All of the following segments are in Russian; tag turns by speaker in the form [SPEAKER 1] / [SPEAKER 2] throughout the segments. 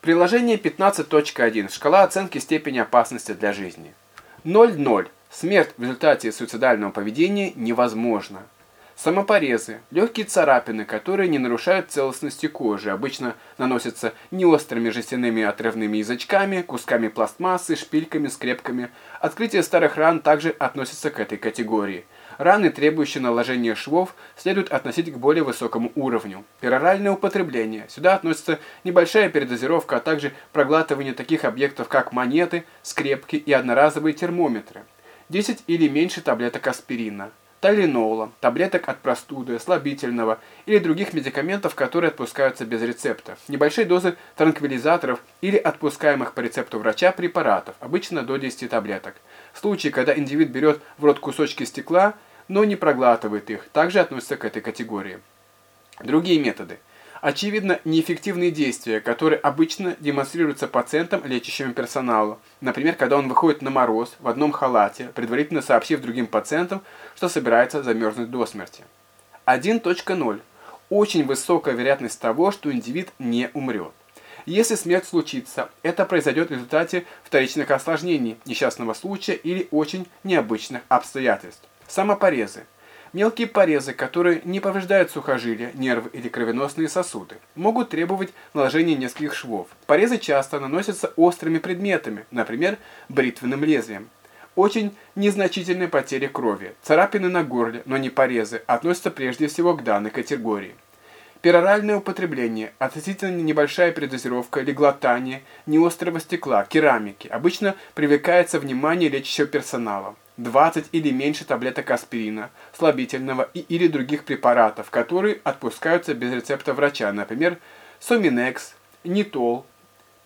[SPEAKER 1] Приложение 15.1. Шкала оценки степени опасности для жизни. 0.0. Смерть в результате суицидального поведения невозможна. Самопорезы – легкие царапины, которые не нарушают целостности кожи, обычно наносятся неострыми жестяными отрывными язычками, кусками пластмассы, шпильками, скрепками. Открытие старых ран также относится к этой категории. Раны, требующие наложения швов, следует относить к более высокому уровню. Пероральное употребление. Сюда относится небольшая передозировка, а также проглатывание таких объектов, как монеты, скрепки и одноразовые термометры. 10 или меньше таблеток аспирина. Талинола, таблеток от простуды, слабительного или других медикаментов, которые отпускаются без рецепта, небольшие дозы транквилизаторов или отпускаемых по рецепту врача препаратов, обычно до 10 таблеток. В случае, когда индивид берет в рот кусочки стекла, но не проглатывает их, также относятся к этой категории. Другие методы – Очевидно, неэффективные действия, которые обычно демонстрируются пациентам лечащему персоналу. Например, когда он выходит на мороз в одном халате, предварительно сообщив другим пациентам, что собирается замерзнуть до смерти. 1.0. Очень высокая вероятность того, что индивид не умрет. Если смерть случится, это произойдет в результате вторичных осложнений, несчастного случая или очень необычных обстоятельств. Самопорезы. Мелкие порезы, которые не повреждают сухожилия, нервы или кровеносные сосуды, могут требовать наложения нескольких швов. Порезы часто наносятся острыми предметами, например, бритвенным лезвием. Очень незначительные потери крови, царапины на горле, но не порезы, относятся прежде всего к данной категории. Пероральное употребление, относительно небольшая передозировка или глотание неострого стекла, керамики, обычно привлекается внимание лечащего персонала. 20 или меньше таблеток аспирина, слабительного и или других препаратов, которые отпускаются без рецепта врача, например, Соминекс, Нитол,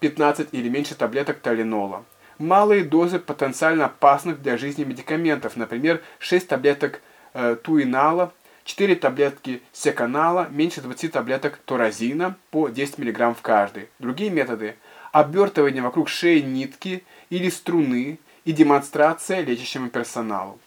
[SPEAKER 1] 15 или меньше таблеток талинола. Малые дозы потенциально опасных для жизни медикаментов, например, 6 таблеток э, туинала, 4 таблетки секанала, меньше 20 таблеток торазина по 10 мг в каждой. Другие методы – обертывание вокруг шеи нитки или струны, и демонстрация лечащему персоналу.